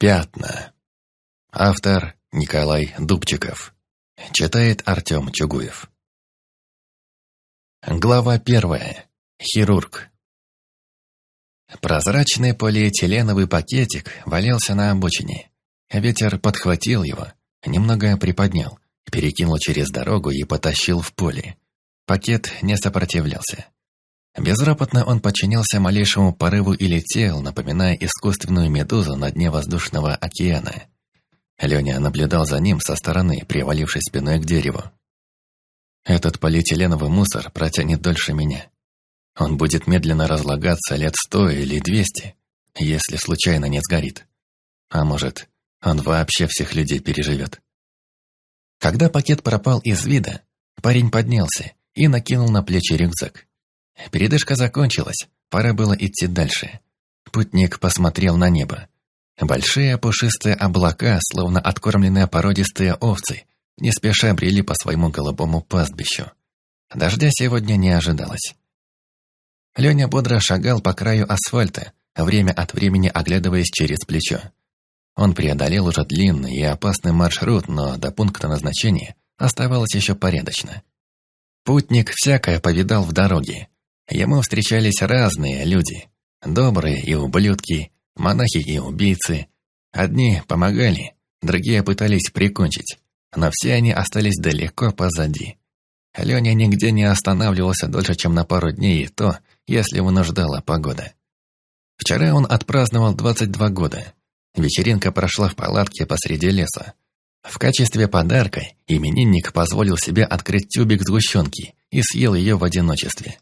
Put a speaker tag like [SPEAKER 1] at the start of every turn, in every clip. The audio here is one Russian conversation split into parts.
[SPEAKER 1] Пятна. Автор Николай Дубчиков. Читает Артем Чугуев. Глава первая. Хирург. Прозрачный полиэтиленовый пакетик валялся на обочине. Ветер подхватил его, немного приподнял, перекинул через дорогу и потащил в поле. Пакет не сопротивлялся. Безропотно он подчинялся малейшему порыву и летел, напоминая искусственную медузу на дне воздушного океана. Леня наблюдал за ним со стороны, привалившись спиной к дереву. Этот полиэтиленовый мусор протянет дольше меня. Он будет медленно разлагаться лет сто или двести, если случайно не сгорит. А может, он вообще всех людей переживет. Когда пакет пропал из вида, парень поднялся и накинул на плечи рюкзак. Передышка закончилась, пора было идти дальше. Путник посмотрел на небо. Большие пушистые облака, словно откормленные породистые овцы, не спеша брели по своему голубому пастбищу. Дождя сегодня не ожидалось. Леня бодро шагал по краю асфальта, время от времени оглядываясь через плечо. Он преодолел уже длинный и опасный маршрут, но до пункта назначения оставалось еще порядочно. Путник всякое повидал в дороге, Ему встречались разные люди. Добрые и ублюдки, монахи и убийцы. Одни помогали, другие пытались прикончить. Но все они остались далеко позади. Леня нигде не останавливался дольше, чем на пару дней, и то, если вынуждала погода. Вчера он отпраздновал 22 года. Вечеринка прошла в палатке посреди леса. В качестве подарка именинник позволил себе открыть тюбик сгущенки и съел ее в одиночестве.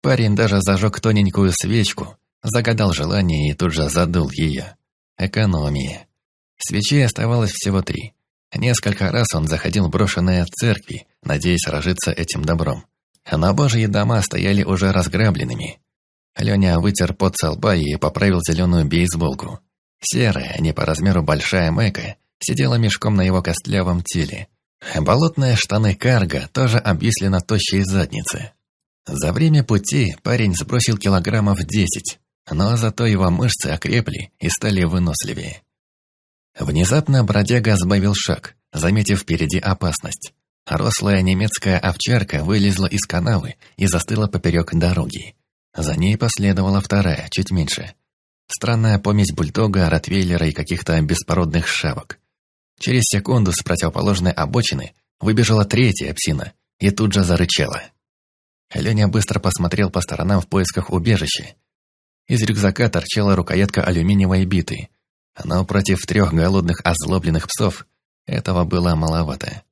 [SPEAKER 1] Парень даже зажег тоненькую свечку, загадал желание и тут же задул ее. Экономия. Свечей оставалось всего три. Несколько раз он заходил в брошенные церкви, надеясь разжиться этим добром. Но божьи дома стояли уже разграбленными. Леня вытер пот со лба и поправил зеленую бейсболку. Серая, не по размеру большая майка, сидела мешком на его костлявом теле. Болотные штаны карго тоже обвисли на тощей заднице. За время пути парень сбросил килограммов десять, но зато его мышцы окрепли и стали выносливее. Внезапно бродяга сбавил шаг, заметив впереди опасность. Рослая немецкая овчарка вылезла из канавы и застыла поперек дороги. За ней последовала вторая, чуть меньше. Странная помесь бульдога, ротвейлера и каких-то беспородных шавок. Через секунду с противоположной обочины выбежала третья псина и тут же зарычала. Леня быстро посмотрел по сторонам в поисках убежища. Из рюкзака торчала рукоятка алюминиевой биты, но против трех голодных озлобленных псов этого было маловато.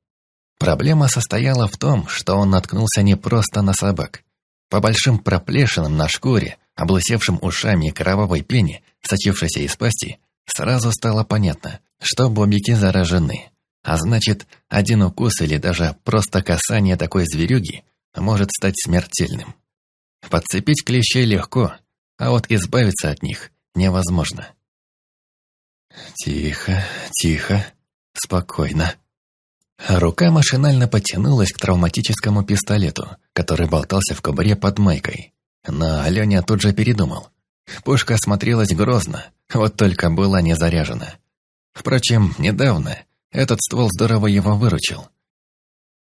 [SPEAKER 1] Проблема состояла в том, что он наткнулся не просто на собак. По большим проплешинам на шкуре, облысевшим ушами и кровавой пене, сочившейся из пасти, сразу стало понятно, что бобики заражены. А значит, один укус или даже просто касание такой зверюги может стать смертельным. Подцепить клещей легко, а вот избавиться от них невозможно. Тихо, тихо, спокойно. Рука машинально потянулась к травматическому пистолету, который болтался в кобуре под майкой. Но Аленя тут же передумал. Пушка смотрелась грозно, вот только была не заряжена. Впрочем, недавно этот ствол здорово его выручил.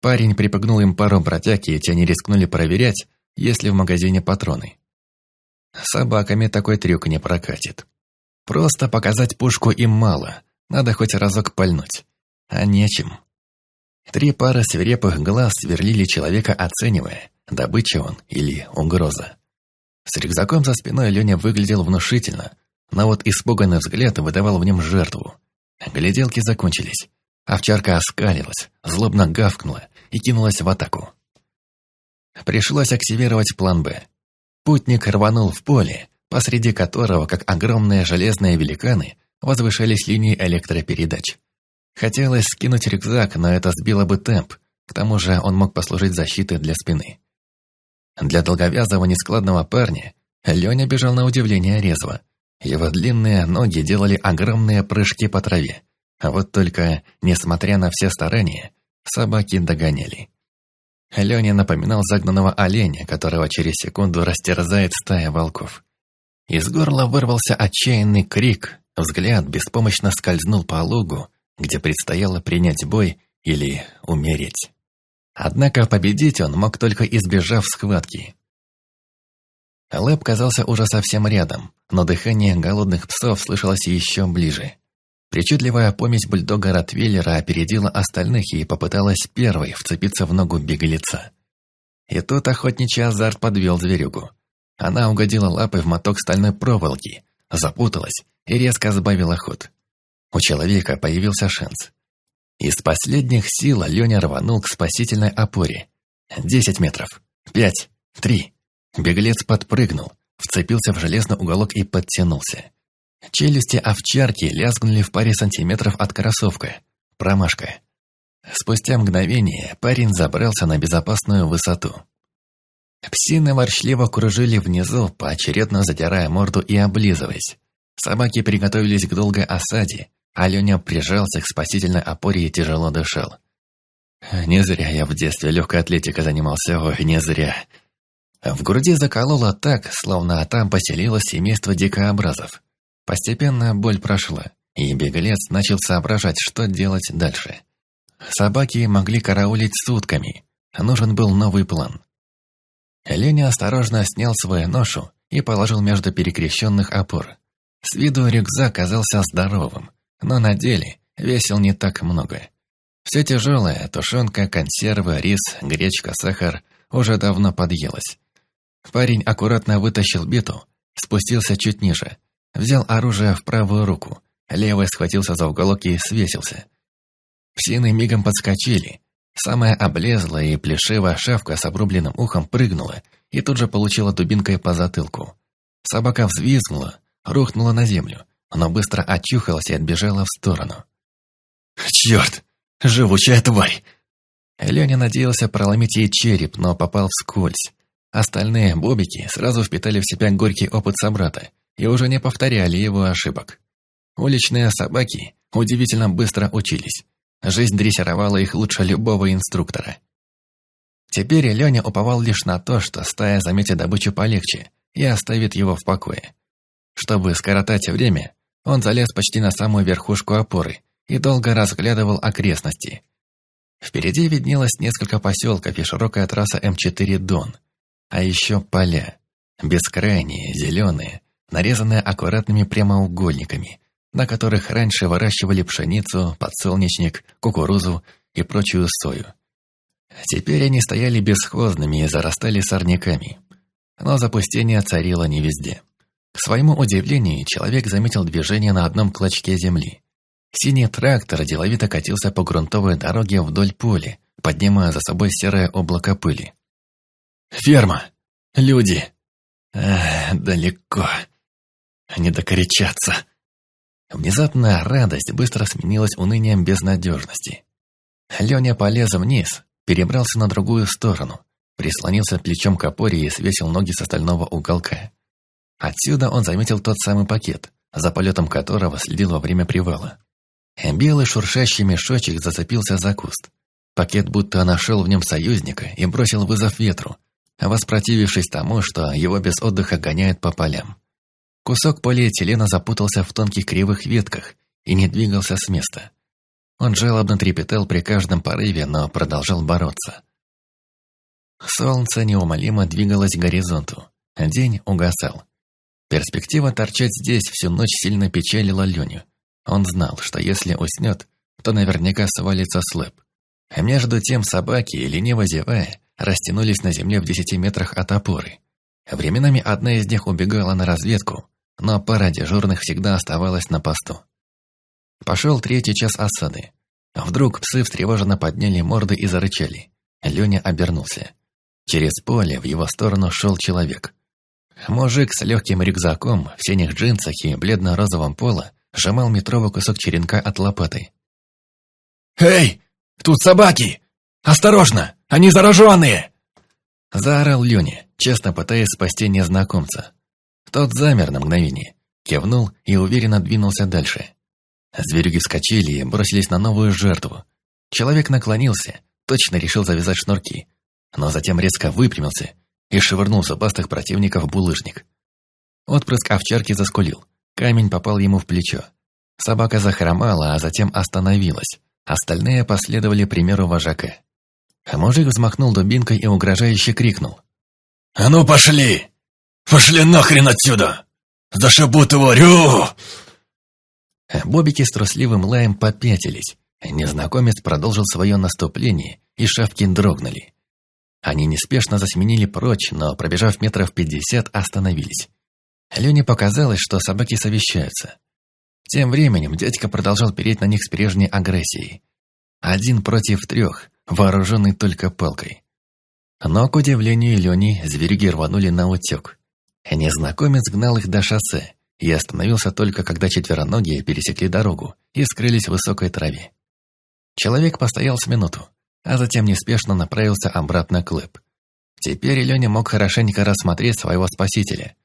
[SPEAKER 1] Парень припугнул им пару бродяг, и те не рискнули проверять, есть ли в магазине патроны. Собаками такой трюк не прокатит. Просто показать пушку им мало, надо хоть разок пальнуть. А нечем. Три пары свирепых глаз сверлили человека, оценивая, добыча он или угроза. С рюкзаком за спиной Леня выглядел внушительно, но вот испуганный взгляд выдавал в нем жертву. Гляделки закончились. Овчарка оскалилась, злобно гавкнула и кинулась в атаку. Пришлось активировать план «Б». Путник рванул в поле, посреди которого, как огромные железные великаны, возвышались линии электропередач. Хотелось скинуть рюкзак, но это сбило бы темп, к тому же он мог послужить защитой для спины. Для долговязого нескладного парня Леня бежал на удивление резво. Его длинные ноги делали огромные прыжки по траве. А вот только, несмотря на все старания, собаки догоняли. Леня напоминал загнанного оленя, которого через секунду растерзает стая волков. Из горла вырвался отчаянный крик, Взгляд беспомощно скользнул по лугу, где предстояло принять бой или умереть. Однако победить он мог только избежав схватки. Лэп казался уже совсем рядом, но дыхание голодных псов слышалось еще ближе. Причудливая помесь бульдога Ротвейлера опередила остальных и попыталась первой вцепиться в ногу беглеца. И тут охотничий азарт подвел зверюгу. Она угодила лапой в моток стальной проволоки, запуталась и резко сбавила ход. У человека появился шанс. Из последних сил Леня рванул к спасительной опоре. Десять метров. Пять. Три. Беглец подпрыгнул, вцепился в железный уголок и подтянулся. Челюсти овчарки лязгнули в паре сантиметров от кроссовка. Промашка. Спустя мгновение парень забрался на безопасную высоту. Псины ворчливо кружили внизу, поочередно задирая морду и облизываясь. Собаки приготовились к долгой осаде, а прижался к спасительной опоре и тяжело дышал. Не зря я в детстве легкой атлетикой занимался, ой, не зря. В груди закололо так, словно там поселилось семейство дикообразов. Постепенно боль прошла, и беглец начал соображать, что делать дальше. Собаки могли караулить сутками, нужен был новый план. Леня осторожно снял свою ношу и положил между перекрещенных опор. С виду рюкзак казался здоровым, но на деле весил не так много. Все тяжелое, тушенка, консервы, рис, гречка, сахар, уже давно подъелось. Парень аккуратно вытащил биту, спустился чуть ниже, Взял оружие в правую руку, левой схватился за уголок и свесился. Псины мигом подскочили. Самая облезлая и плешивая шавка с обрубленным ухом прыгнула и тут же получила дубинкой по затылку. Собака взвизгнула, рухнула на землю, но быстро очухалась и отбежала в сторону. «Черт! Живучая тварь!» Леня надеялся проломить ей череп, но попал вскользь. Остальные бобики сразу впитали в себя горький опыт собрата и уже не повторяли его ошибок. Уличные собаки удивительно быстро учились. Жизнь дрессировала их лучше любого инструктора. Теперь Леня уповал лишь на то, что стая заметит добычу полегче и оставит его в покое. Чтобы скоротать время, он залез почти на самую верхушку опоры и долго разглядывал окрестности. Впереди виднелось несколько поселков и широкая трасса М4 Дон, а еще поля, бескрайние, зеленые, нарезанная аккуратными прямоугольниками, на которых раньше выращивали пшеницу, подсолнечник, кукурузу и прочую сою. Теперь они стояли бесхозными и зарастали сорняками. Но запустение царило не везде. К своему удивлению, человек заметил движение на одном клочке земли. Синий трактор деловито катился по грунтовой дороге вдоль поля, поднимая за собой серое облако пыли. «Ферма! Люди! Эх, далеко!» Не докоричаться. Внезапная радость быстро сменилась унынием безнадежности. Леня полез вниз, перебрался на другую сторону, прислонился плечом к опоре и свесил ноги с остального уголка. Отсюда он заметил тот самый пакет, за полетом которого следил во время привала. Белый шуршащий мешочек зацепился за куст. Пакет будто нашел в нем союзника и бросил вызов ветру, воспротивившись тому, что его без отдыха гоняют по полям. Кусок полиэтилена запутался в тонких кривых ветках и не двигался с места. Он жалобно трепетал при каждом порыве, но продолжал бороться. Солнце неумолимо двигалось к горизонту. День угасал. Перспектива торчать здесь всю ночь сильно печалила Леню. Он знал, что если уснет, то наверняка свалится слэп. Между тем собаки, лениво зевая, растянулись на земле в десяти метрах от опоры. Временами одна из них убегала на разведку, но пара дежурных всегда оставалась на посту. Пошел третий час осады. Вдруг псы встревоженно подняли морды и зарычали. Леня обернулся. Через поле в его сторону шел человек. Мужик с легким рюкзаком, в синих джинсах и бледно-розовом поло сжимал метровый кусок черенка от лопаты. «Эй, тут собаки! Осторожно, они зараженные!» Заорал Леня, честно пытаясь спасти незнакомца. Тот замер на мгновение, кивнул и уверенно двинулся дальше. Зверюги вскочили и бросились на новую жертву. Человек наклонился, точно решил завязать шнурки, но затем резко выпрямился и швырнул зубастых противников булыжник. Отпрыск овчарки заскулил, Камень попал ему в плечо. Собака захромала, а затем остановилась. Остальные последовали примеру вожака. Мужик взмахнул дубинкой и угрожающе крикнул.
[SPEAKER 2] «А ну пошли! Пошли нахрен отсюда! Зашибут его, рю!»
[SPEAKER 1] Бобики с трусливым лаем попятились. Незнакомец продолжил свое наступление, и шавки дрогнули. Они неспешно засеменили прочь, но, пробежав метров пятьдесят, остановились. Лене показалось, что собаки совещаются. Тем временем дядька продолжал переть на них с прежней агрессией. Один против трех, вооруженный только палкой. Но, к удивлению Лени, зверюги рванули на утек. Незнакомец гнал их до шоссе и остановился только, когда четвероногие пересекли дорогу и скрылись в высокой траве. Человек постоял с минуту, а затем неспешно направился обратно к Лэп. Теперь Леня мог хорошенько рассмотреть своего спасителя.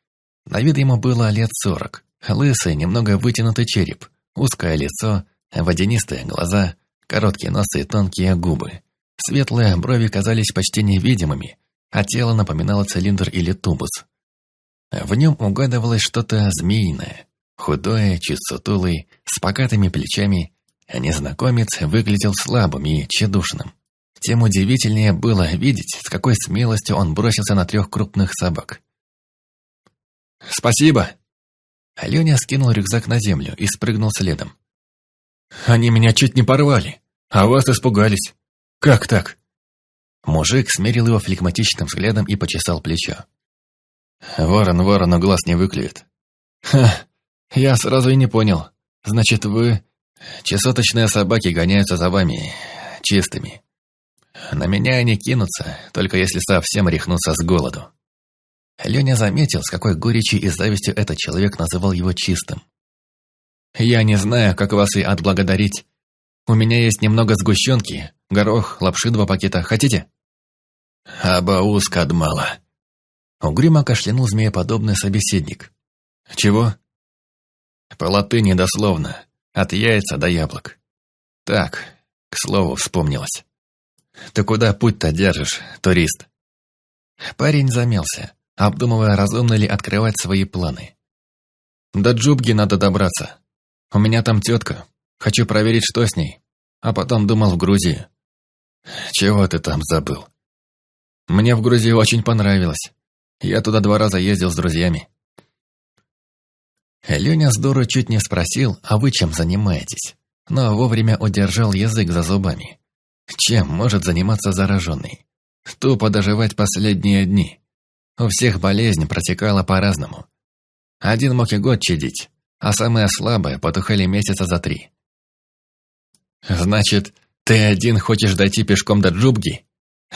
[SPEAKER 1] На вид ему было лет сорок. Лысый, немного вытянутый череп, узкое лицо, водянистые глаза, короткие носы и тонкие губы. Светлые брови казались почти невидимыми, а тело напоминало цилиндр или тубус. В нем угадывалось что-то змеиное, худое, чуть сутулый, с покатыми плечами, а незнакомец выглядел слабым и тщедушным. Тем удивительнее было видеть, с какой смелостью он бросился на трех крупных собак. «Спасибо!» Аленя скинул рюкзак на землю и спрыгнул следом. «Они меня чуть не порвали, а вас испугались. Как так?» Мужик смерил его флегматичным взглядом и почесал плечо. «Ворон ворону глаз не выклюет». «Ха, я сразу и не понял. Значит, вы...» «Чесоточные собаки гоняются за вами, чистыми. На меня они кинутся, только если совсем рехнутся с голоду». Леня заметил, с какой горечью и завистью этот человек называл его чистым. «Я не знаю, как вас и отблагодарить. У меня есть немного сгущенки, горох, лапши два пакета. Хотите?»
[SPEAKER 2] «Абаус кадмала».
[SPEAKER 1] Угрюмо кашлянул змееподобный собеседник. «Чего?» «По латыни дословно. От яйца до яблок. Так, к слову, вспомнилось. Ты куда путь-то держишь, турист?» Парень замялся обдумывая, разумно ли открывать свои планы. «До Джубги надо добраться. У меня там тетка. Хочу проверить, что с ней. А потом думал в Грузии». «Чего ты там забыл?» «Мне в Грузии очень понравилось. Я туда два раза ездил с друзьями». Леня здорово чуть не спросил, а вы чем занимаетесь? Но вовремя удержал язык за зубами. Чем может заниматься зараженный? Тупо доживать последние дни. У всех болезнь протекала по-разному. Один мог и год чадить, а самые слабые потухали месяца за три. «Значит, ты один хочешь дойти пешком до Джубги?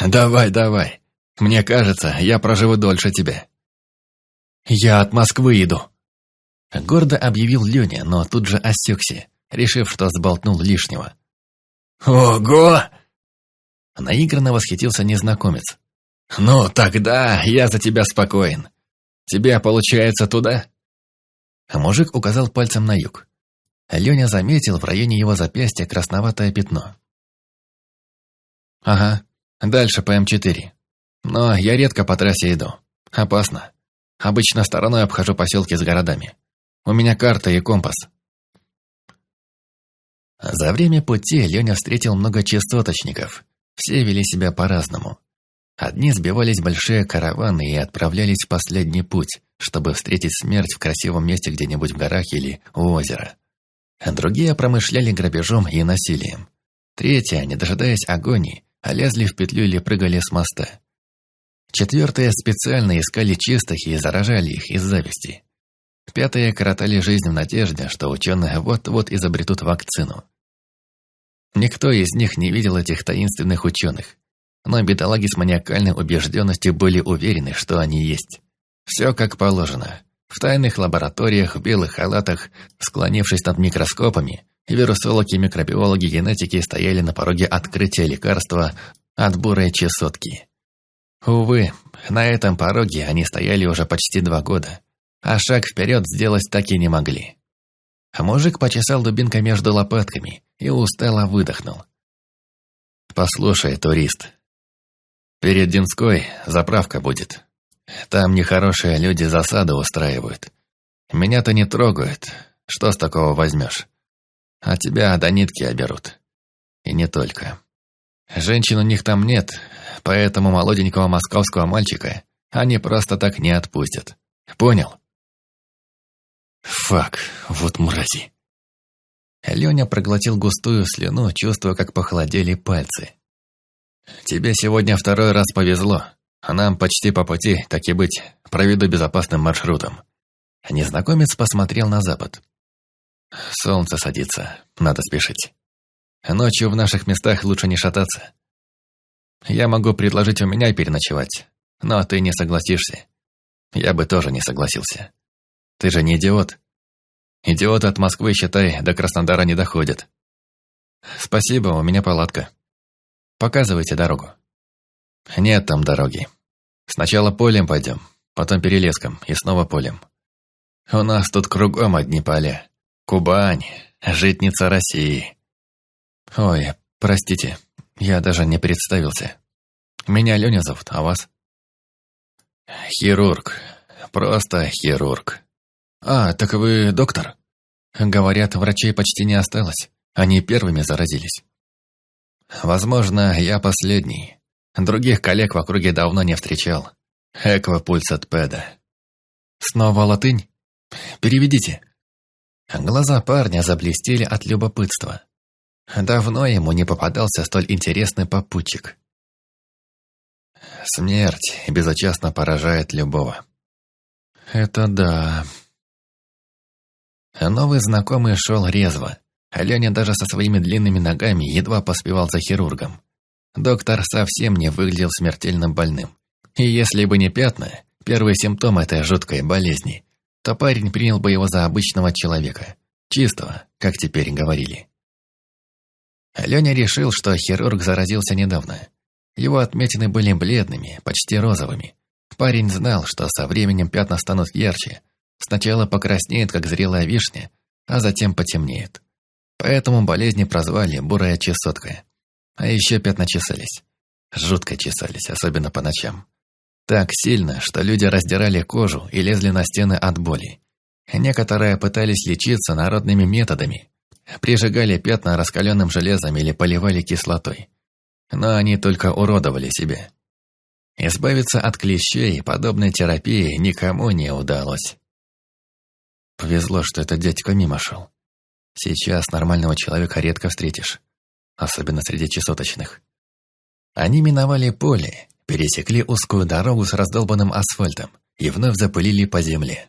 [SPEAKER 1] Давай, давай. Мне кажется, я проживу дольше тебя». «Я от Москвы иду», — гордо объявил Леня, но тут же осекся, решив, что сболтнул лишнего.
[SPEAKER 2] «Ого!»
[SPEAKER 1] Наигранно восхитился незнакомец.
[SPEAKER 2] «Ну, тогда я за тебя спокоен. Тебе, получается, туда?»
[SPEAKER 1] Мужик указал пальцем на юг. Леня заметил в районе его запястья красноватое пятно. «Ага, дальше по М4. Но я редко по трассе иду. Опасно. Обычно стороной обхожу поселки с городами. У меня карта и компас». За время пути Леня встретил много частоточников. Все вели себя по-разному. Одни сбивались большие караваны и отправлялись в последний путь, чтобы встретить смерть в красивом месте где-нибудь в горах или у озера. Другие промышляли грабежом и насилием. Третьи, не дожидаясь агонии, лезли в петлю или прыгали с моста. Четвертые специально искали чистых и заражали их из зависти. Пятые коротали жизнь в надежде, что ученые вот-вот изобретут вакцину. Никто из них не видел этих таинственных ученых, но бедолаги с маниакальной убежденностью были уверены, что они есть. Все как положено. В тайных лабораториях, в белых халатах, склонившись над микроскопами, вирусологи, микробиологи, генетики стояли на пороге открытия лекарства от бурой чесотки. Увы, на этом пороге они стояли уже почти два года, а шаг вперед сделать так и не могли. А мужик почесал дубинкой между лопатками и устало выдохнул. «Послушай, турист, Перед Динской заправка будет. Там нехорошие люди засады устраивают. Меня-то не трогают. Что с такого возьмешь? А тебя до нитки оберут. И не только. Женщин у них там нет, поэтому молоденького московского мальчика они просто так не отпустят. Понял? Фак, вот мрази. Леня проглотил густую слюну, чувствуя, как похолодели пальцы. «Тебе сегодня второй раз повезло, нам почти по пути, так и быть, проведу безопасным маршрутом». Незнакомец посмотрел на запад. «Солнце садится, надо спешить. Ночью в наших местах лучше не шататься. Я могу предложить у меня переночевать, но ты не согласишься. Я бы тоже не согласился. Ты же не идиот. Идиоты от Москвы, считай, до Краснодара не доходят. Спасибо, у меня палатка. Показывайте дорогу. Нет там дороги. Сначала полем пойдем, потом перелеском и снова полем. У нас тут кругом одни поля. Кубань, житница России. Ой, простите, я даже не представился. Меня Леня зовут, а вас? Хирург. Просто хирург. А, так вы доктор? Говорят, врачей почти не осталось. Они первыми заразились. Возможно, я последний. Других коллег в округе давно не встречал. Эквапульс от педа. Снова латынь? Переведите. Глаза парня заблестели от любопытства. Давно ему не попадался столь интересный попутчик. Смерть безучастно поражает любого. Это да. Новый знакомый шел резво. Леня даже со своими длинными ногами едва поспевал за хирургом. Доктор совсем не выглядел смертельно больным. И если бы не пятна, первый симптом этой жуткой болезни, то парень принял бы его за обычного человека. Чистого, как теперь говорили. Леня решил, что хирург заразился недавно. Его отметины были бледными, почти розовыми. Парень знал, что со временем пятна станут ярче. Сначала покраснеет, как зрелая вишня, а затем потемнеет. Поэтому болезни прозвали «бурая чесотка». А еще пятна чесались. Жутко чесались, особенно по ночам. Так сильно, что люди раздирали кожу и лезли на стены от боли. Некоторые пытались лечиться народными методами. Прижигали пятна раскаленным железом или поливали кислотой. Но они только уродовали себя. Избавиться от клещей подобной терапии никому не удалось. Повезло, что этот дядька мимо шел. Сейчас нормального человека редко встретишь, особенно среди чесоточных. Они миновали поле, пересекли узкую дорогу с раздолбанным асфальтом и вновь запылили по земле.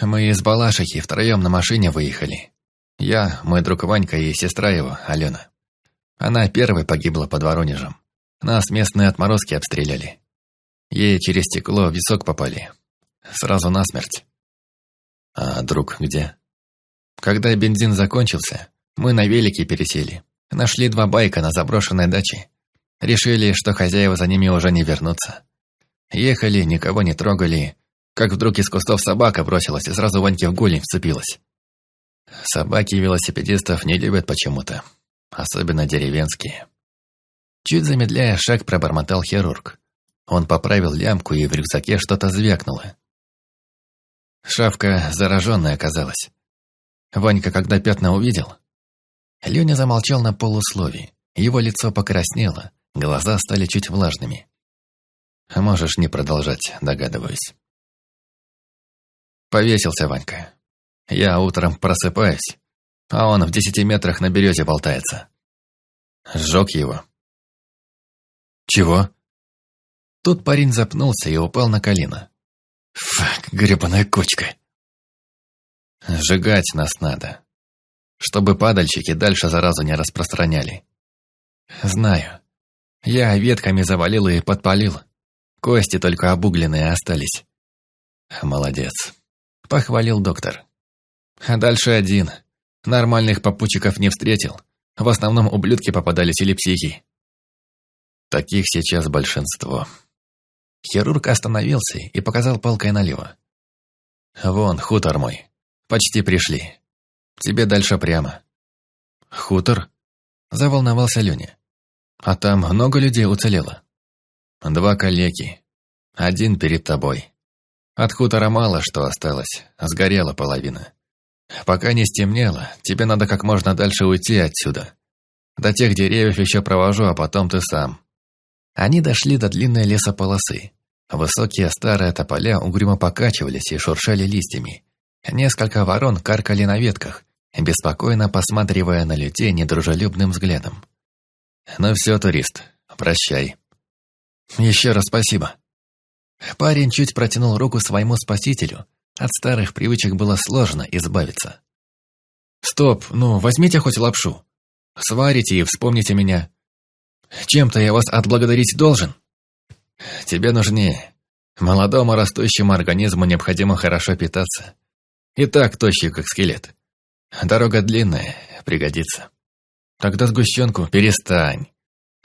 [SPEAKER 1] Мы из Балашихи втроем на машине выехали. Я, мой друг Ванька и сестра его, Алена. Она первой погибла под Воронежем. Нас местные отморозки обстреляли. Ей через стекло в висок попали. Сразу насмерть. А друг где? Когда бензин закончился, мы на велике пересели. Нашли два байка на заброшенной даче. Решили, что хозяева за ними уже не вернутся. Ехали, никого не трогали, как вдруг из кустов собака бросилась и сразу Ваньке в голень вцепилась. Собаки велосипедистов не любят почему-то, особенно деревенские. Чуть замедляя шаг, пробормотал хирург. Он поправил лямку, и в рюкзаке что-то звякнуло. Шавка зараженная оказалась. Ванька, когда пятна увидел... Леня замолчал на полусловии. Его лицо покраснело, глаза стали чуть влажными. Можешь не продолжать, догадываюсь. Повесился Ванька. Я утром просыпаюсь, а он в десяти метрах на березе болтается. Сжег его. Чего? Тут парень запнулся и упал на колено. Фак, гребаная кочка. Сжигать нас надо, чтобы падальщики дальше заразу не распространяли. Знаю. Я ветками завалил и подпалил. Кости только обугленные остались. Молодец. Похвалил доктор. А дальше один. Нормальных попутчиков не встретил. В основном ублюдки попадались или психи. Таких сейчас большинство. Хирург остановился и показал палкой налево. «Вон, хутор мой. Почти пришли. Тебе дальше прямо. Хутор? Заволновался Леня. А там много людей уцелело? Два коллеги. Один перед тобой. От хутора мало что осталось, сгорела половина. Пока не стемнело, тебе надо как можно дальше уйти отсюда. До тех деревьев еще провожу, а потом ты сам. Они дошли до длинной лесополосы. Высокие старые тополя угрюмо покачивались и шуршали листьями. Несколько ворон каркали на ветках, беспокойно посматривая на людей недружелюбным взглядом. «Ну все, турист, прощай». «Еще раз спасибо». Парень чуть протянул руку своему спасителю. От старых привычек было сложно избавиться. «Стоп, ну возьмите хоть лапшу. Сварите и вспомните меня. Чем-то я вас отблагодарить должен?» «Тебе нужнее. Молодому растущему организму необходимо хорошо питаться. И так тощий, как скелет. Дорога длинная, пригодится. Тогда сгущенку перестань.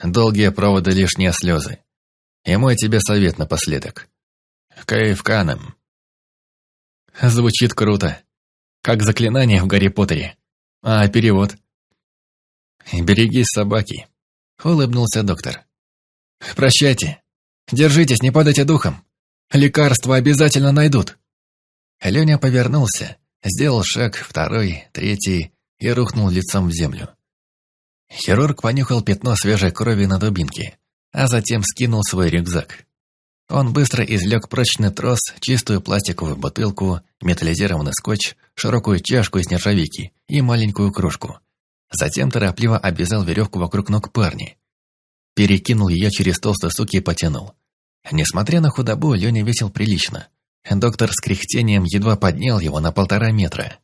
[SPEAKER 1] Долгие проводы лишние слезы. И мой тебе совет напоследок. Кайфканом. Звучит круто. Как заклинание в Гарри Поттере. А перевод? «Берегись собаки», — улыбнулся доктор. «Прощайте. Держитесь, не падайте духом. Лекарства обязательно найдут». Леня повернулся, сделал шаг, второй, третий и рухнул лицом в землю. Хирург понюхал пятно свежей крови на дубинке, а затем скинул свой рюкзак. Он быстро извлек прочный трос, чистую пластиковую бутылку, металлизированный скотч, широкую чашку из нержавейки и маленькую кружку. Затем торопливо обвязал веревку вокруг ног парня. Перекинул ее через толстые суки и потянул. Несмотря на худобу, Леня весил прилично. Доктор с кряхтением едва поднял его на полтора метра.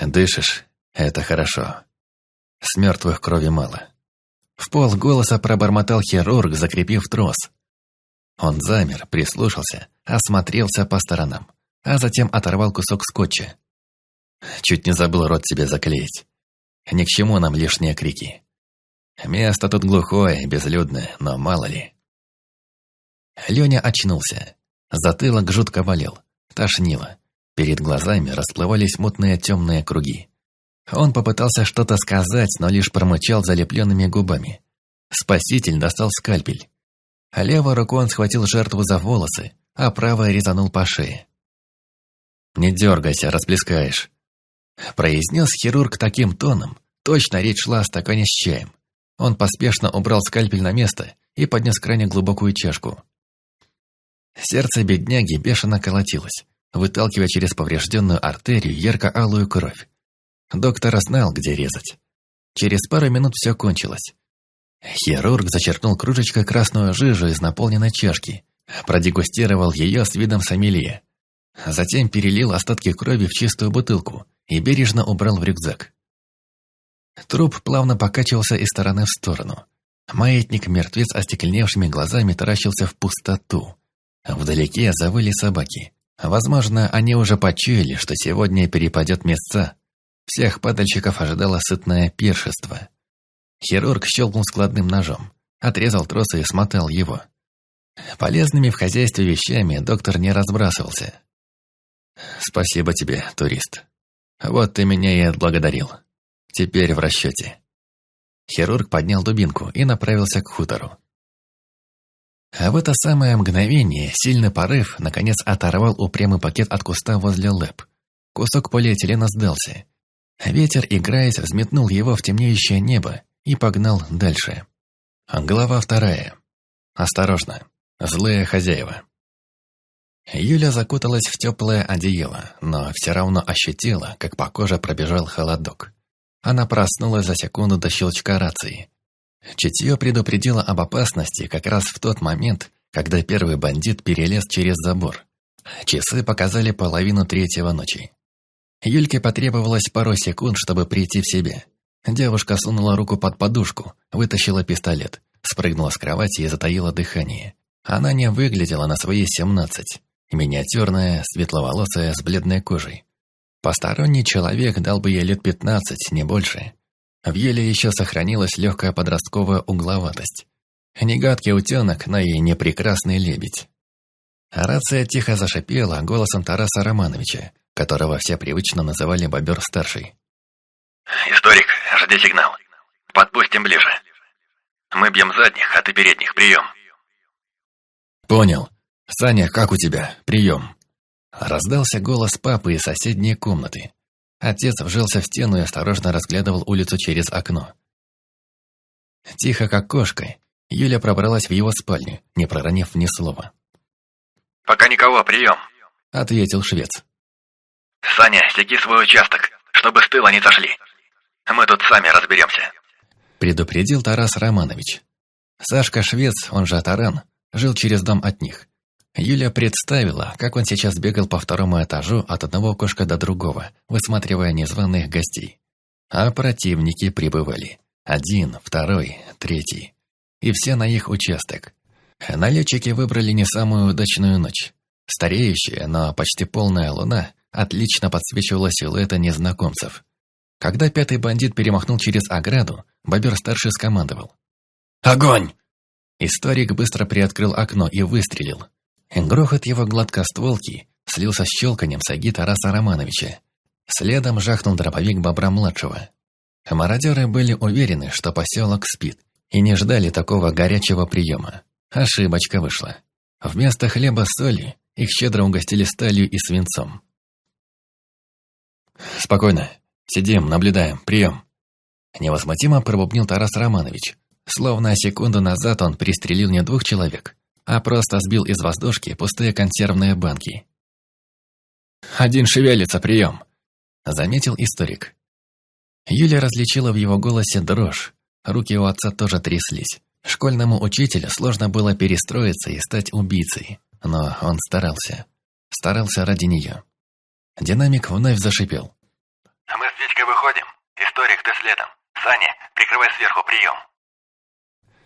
[SPEAKER 1] «Дышишь? Это хорошо. С мертвых крови мало». В пол голоса пробормотал хирург, закрепив трос. Он замер, прислушался, осмотрелся по сторонам, а затем оторвал кусок скотча. Чуть не забыл рот себе заклеить. Ни к чему нам лишние крики. Место тут глухое, безлюдное, но мало ли. Леня очнулся. Затылок жутко болел, тошнило. Перед глазами расплывались мутные темные круги. Он попытался что-то сказать, но лишь промычал залепленными губами. Спаситель достал скальпель. Левой рукой он схватил жертву за волосы, а правой резанул по шее. «Не дергайся, расплескаешь», – произнес хирург таким тоном, точно речь шла о стакане с чаем. Он поспешно убрал скальпель на место и поднес крайне глубокую чашку. Сердце бедняги бешено колотилось, выталкивая через поврежденную артерию ярко-алую кровь. Доктор знал, где резать. Через пару минут все кончилось. Хирург зачерпнул кружечкой красную жижу из наполненной чашки, продегустировал ее с видом сомелье. Затем перелил остатки крови в чистую бутылку и бережно убрал в рюкзак. Труп плавно покачивался из стороны в сторону. Маятник-мертвец остекленевшими глазами таращился в пустоту. Вдалеке завыли собаки. Возможно, они уже почуяли, что сегодня перепадет места. Всех падальщиков ожидало сытное пиршество. Хирург щелкнул складным ножом, отрезал тросы и смотал его. Полезными в хозяйстве вещами доктор не разбрасывался. «Спасибо тебе, турист. Вот ты меня и отблагодарил. Теперь в расчете». Хирург поднял дубинку и направился к хутору. А в это самое мгновение сильный порыв наконец оторвал упрямый пакет от куста возле лэп. Кусок полиэтилена сдался. Ветер, играясь, взметнул его в темнеющее небо и погнал дальше. Глава вторая. Осторожно. Злые хозяева. Юля закуталась в теплое одеяло, но все равно ощутила, как по коже пробежал холодок. Она проснулась за секунду до щелчка рации. Чутье предупредило об опасности как раз в тот момент, когда первый бандит перелез через забор. Часы показали половину третьего ночи. Юльке потребовалось пару секунд, чтобы прийти в себя. Девушка сунула руку под подушку, вытащила пистолет, спрыгнула с кровати и затаила дыхание. Она не выглядела на свои семнадцать. Миниатюрная, светловолосая, с бледной кожей. Посторонний человек дал бы ей лет пятнадцать, не больше. В Еле еще сохранилась легкая подростковая угловатость. Не гадкий утенок, но и не прекрасный лебедь. Рация тихо зашипела голосом Тараса Романовича, которого все привычно называли Бобер-старший.
[SPEAKER 3] «Историк, жди сигнал. Подпустим ближе. Мы бьем задних, а ты передних. Прием».
[SPEAKER 1] «Понял. Саня, как у тебя? Прием». Раздался голос папы из соседней комнаты. Отец вжился в стену и осторожно разглядывал улицу через окно. Тихо, как кошка, Юля пробралась в его спальню, не проронив ни слова.
[SPEAKER 3] «Пока никого, прием!»
[SPEAKER 1] — ответил швец.
[SPEAKER 3] «Саня, стеги свой участок, чтобы с тыла не сошли. Мы тут сами разберемся», —
[SPEAKER 1] предупредил Тарас Романович. Сашка Швец, он же Таран, жил через дом от них. Юля представила, как он сейчас бегал по второму этажу от одного окошка до другого, высматривая незваных гостей. А противники прибывали. Один, второй, третий. И все на их участок. Налетчики выбрали не самую удачную ночь. Стареющая, но почти полная луна отлично подсвечивала силуэты незнакомцев. Когда пятый бандит перемахнул через ограду, Бобер-старший скомандовал. «Огонь!» Историк быстро приоткрыл окно и выстрелил. Грохот его гладкостволки слился с щелканием саги Тараса Романовича. Следом жахнул дробовик Бобра-младшего. Мародеры были уверены, что поселок спит, и не ждали такого горячего приема. Ошибочка вышла. Вместо хлеба с солью их щедро угостили сталью и свинцом. «Спокойно. Сидим, наблюдаем. Прием!» Невозмутимо пробубнил Тарас Романович. Словно секунду назад он пристрелил не двух человек, а просто сбил из воздушки пустые консервные банки. «Один шевелится, прием!» — заметил историк. Юля различила в его голосе дрожь. Руки у отца тоже тряслись. Школьному учителю сложно было перестроиться и стать убийцей, но он старался. Старался ради нее. Динамик вновь зашипел.
[SPEAKER 3] «Мы с Витькой выходим. Историк, ты следом. Саня, прикрывай сверху, прием!»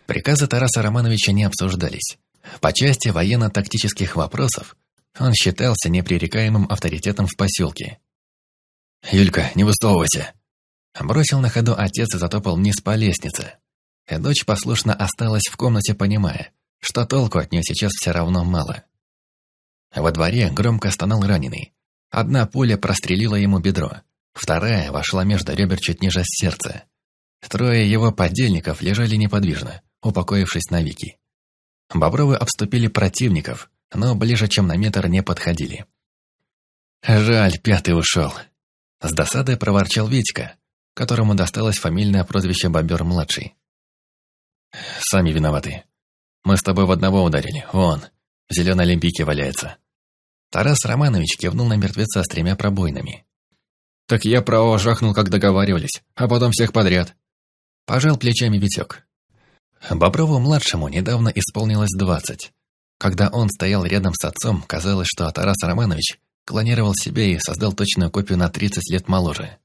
[SPEAKER 1] Приказы Тараса Романовича не обсуждались. По части военно-тактических вопросов он считался непререкаемым авторитетом в поселке. «Юлька, не высовывайся!» Бросил на ходу отец и затопал вниз по лестнице. Дочь послушно осталась в комнате, понимая, что толку от нее сейчас все равно мало. Во дворе громко стонал раненый. Одна пуля прострелила ему бедро, вторая вошла между ребер чуть ниже сердца. Трое его подельников лежали неподвижно, упокоившись навеки. Бобровы обступили противников, но ближе, чем на метр, не подходили. «Жаль, пятый ушел», — с досадой проворчал Витька, которому досталось фамильное прозвище Бобер-младший. «Сами виноваты. Мы с тобой в одного ударили. Вон, в зеленой олимпийке валяется». Тарас Романович кивнул на мертвеца с тремя пробойнами. «Так я право жахнул, как договаривались, а потом всех подряд». Пожал плечами Витек. Боброву-младшему недавно исполнилось двадцать. Когда он стоял рядом с отцом, казалось, что Тарас Романович клонировал себя и создал точную копию на тридцать лет моложе.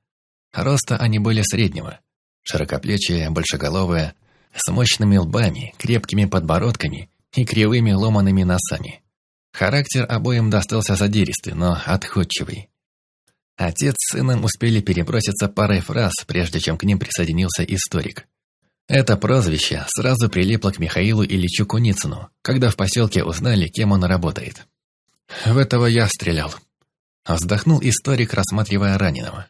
[SPEAKER 1] Роста они были среднего. Широкоплечие, большеголовые, с мощными лбами, крепкими подбородками и кривыми ломаными носами. Характер обоим достался задиристый, но отходчивый. Отец с сыном успели переброситься парой фраз, прежде чем к ним присоединился историк. Это прозвище сразу прилипло к Михаилу Ильичу Куницыну, когда в поселке узнали, кем он работает. «В этого я стрелял», — вздохнул историк, рассматривая раненого.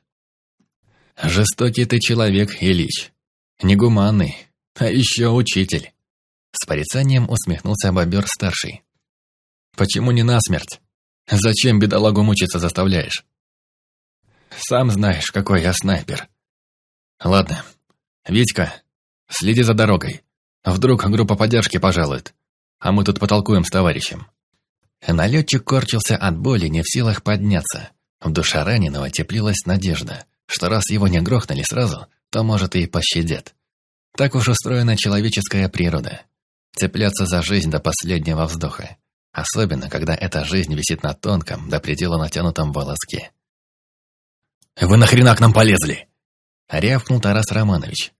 [SPEAKER 1] «Жестокий ты человек, Ильич. Негуманный, а еще учитель». С порицанием усмехнулся бобер-старший. «Почему не насмерть? Зачем бедолагу мучиться заставляешь?» «Сам знаешь, какой я снайпер». «Ладно, Витька, Следи за дорогой. Вдруг группа поддержки пожалует. А мы тут потолкуем с товарищем». Налетчик корчился от боли, не в силах подняться. В душе раненого теплилась надежда, что раз его не грохнули сразу, то, может, и пощадят. Так уж устроена человеческая природа. Цепляться за жизнь до последнего вздоха. Особенно, когда эта жизнь висит на тонком, до предела натянутом волоске. «Вы нахрена к нам полезли?» Рявкнул Тарас Романович.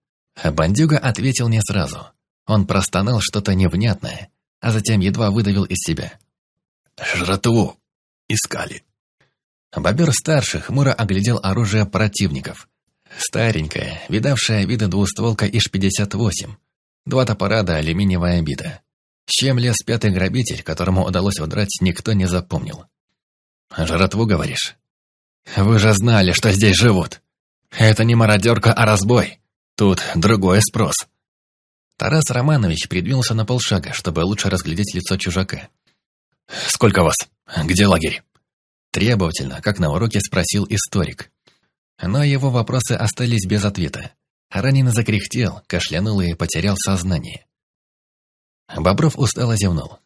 [SPEAKER 1] Бандюга ответил не сразу. Он простонал что-то невнятное, а затем едва выдавил из себя. «Жратву искали». Бобер-старший хмуро оглядел оружие противников. Старенькая, видавшая виды двустволка ИШ-58. Два топора да алюминиевая бита. С чем лез пятый грабитель, которому удалось удрать, никто не запомнил. «Жратву, говоришь? Вы же знали, что здесь живут. Это не мародерка, а разбой. Тут другой спрос. Тарас Романович придвинулся на полшага, чтобы лучше разглядеть лицо чужака. «Сколько вас? Где лагерь?» Требовательно, как на уроке спросил историк. Но его вопросы остались без ответа. Раненый закряхтел, кашлянул и потерял сознание. Бобров устало зевнул.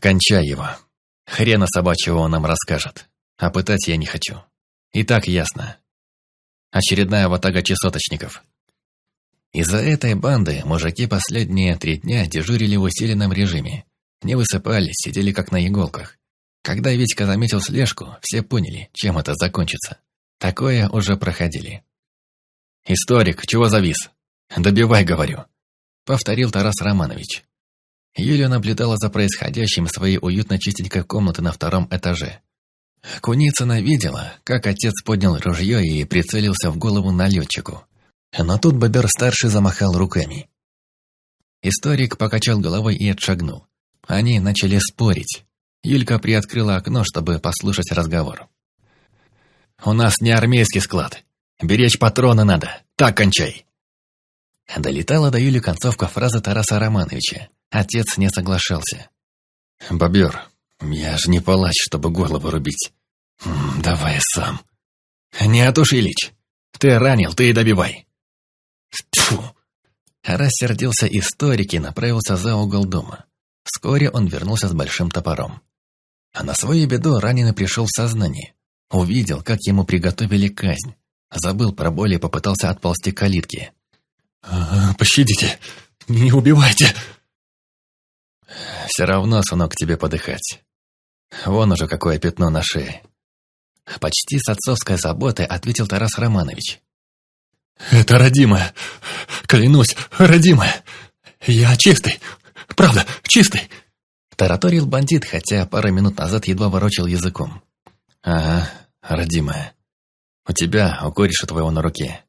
[SPEAKER 1] «Кончай его. Хрена собачьего он нам расскажет. А пытать я не хочу. И так ясно. Очередная ватага чесоточников. Из-за этой банды мужики последние три дня дежурили в усиленном режиме. Не высыпались, сидели как на иголках. Когда Витька заметил слежку, все поняли, чем это закончится. Такое уже проходили. «Историк, чего завис? Добивай, говорю», — повторил Тарас Романович. Юлия наблюдала за происходящим в своей уютно чистенькой комнаты на втором этаже. Куницына видела, как отец поднял ружье и прицелился в голову налетчику. Но тут Бобер-старший замахал руками. Историк покачал головой и отшагнул. Они начали спорить. Юлька приоткрыла окно, чтобы послушать разговор. «У нас не армейский склад. Беречь патроны надо. Так кончай!» Долетала до Юли концовка фразы Тараса Романовича. Отец не соглашался. «Бобер, я же не палач, чтобы горло рубить. Давай сам». «Нет уж, Ильич. Ты ранил, ты и добивай». Тьфу. Рассердился историк и направился за угол дома. Вскоре он вернулся с большим топором. А на свою беду раненый пришел в сознание. Увидел, как ему приготовили казнь. Забыл про боль и попытался отползти к калитке.
[SPEAKER 2] «Пощадите! Не убивайте!»
[SPEAKER 1] Все равно, сынок, тебе подыхать. Вон уже какое пятно на шее. Почти с отцовской заботой ответил Тарас Романович.
[SPEAKER 2] «Это родимая. Клянусь, родимая. Я чистый. Правда, чистый».
[SPEAKER 1] Тараторил бандит, хотя пару минут назад едва ворочал языком. «Ага, родимая. У тебя, у кореша твоего на руке.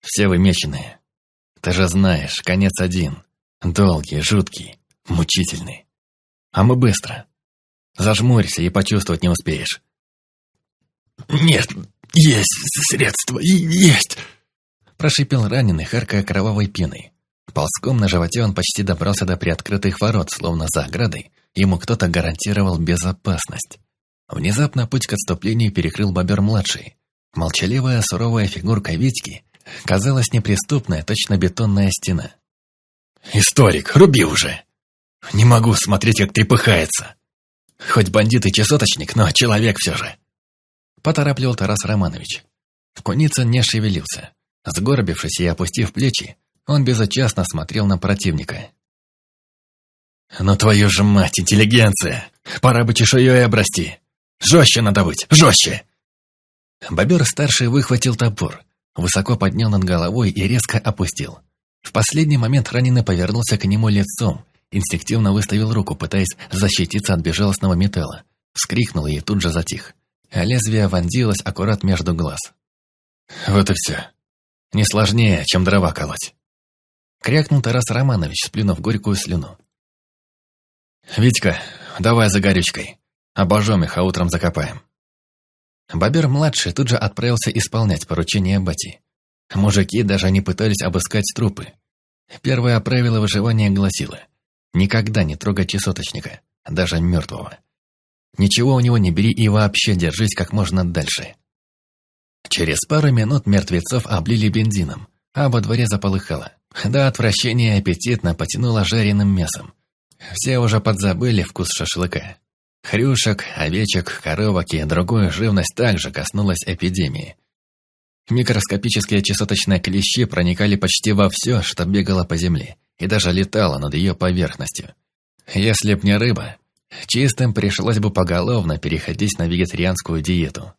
[SPEAKER 1] Все вы меченые. Ты же знаешь, конец один. Долгий, жуткий, мучительный. А мы быстро. Зажмурься и почувствовать не успеешь.
[SPEAKER 2] «Нет, есть средства, есть!»
[SPEAKER 1] Прошипел раненый, харкая кровавой пеной. Ползком на животе он почти добрался до приоткрытых ворот, словно за оградой. Ему кто-то гарантировал безопасность. Внезапно путь к отступлению перекрыл Бобер-младший. Молчаливая, суровая фигурка Витьки казалась неприступная, точно бетонная стена.
[SPEAKER 2] «Историк, руби уже! Не могу смотреть, как трепыхается! Хоть бандит и чесоточник, но человек все же!»
[SPEAKER 1] Поторапливал Тарас Романович. Куницын не шевелился. Сгорбившись и опустив плечи, он безучастно смотрел на противника.
[SPEAKER 2] «Ну твою же мать, интеллигенция! Пора бы чешуей обрасти! Жестче надо быть, жестче!»
[SPEAKER 1] Бобер-старший выхватил топор, высоко поднял над головой и резко опустил. В последний момент раненый повернулся к нему лицом, инстинктивно выставил руку, пытаясь защититься от безжалостного металла. Вскрикнул и тут же затих. А лезвие вонзилось аккурат между глаз.
[SPEAKER 2] «Вот и все. Не сложнее, чем дрова колоть».
[SPEAKER 1] Крякнул Тарас Романович, сплюнув горькую слюну.
[SPEAKER 2] «Витька, давай за горючкой. Обожжем их, а утром закопаем».
[SPEAKER 1] Бобер-младший тут же отправился исполнять поручение Бати. Мужики даже не пытались обыскать трупы. Первое правило выживания гласило «Никогда не трогай чесоточника, даже мертвого. Ничего у него не бери и вообще держись как можно дальше». Через пару минут мертвецов облили бензином, а во дворе заполыхало. До отвращения аппетитно потянуло жареным мясом. Все уже подзабыли вкус шашлыка. Хрюшек, овечек, коровок и другую живность также коснулась эпидемии. Микроскопические чесоточные клещи проникали почти во все, что бегало по земле, и даже летало над ее поверхностью. Если б не рыба, чистым пришлось бы поголовно переходить на вегетарианскую диету.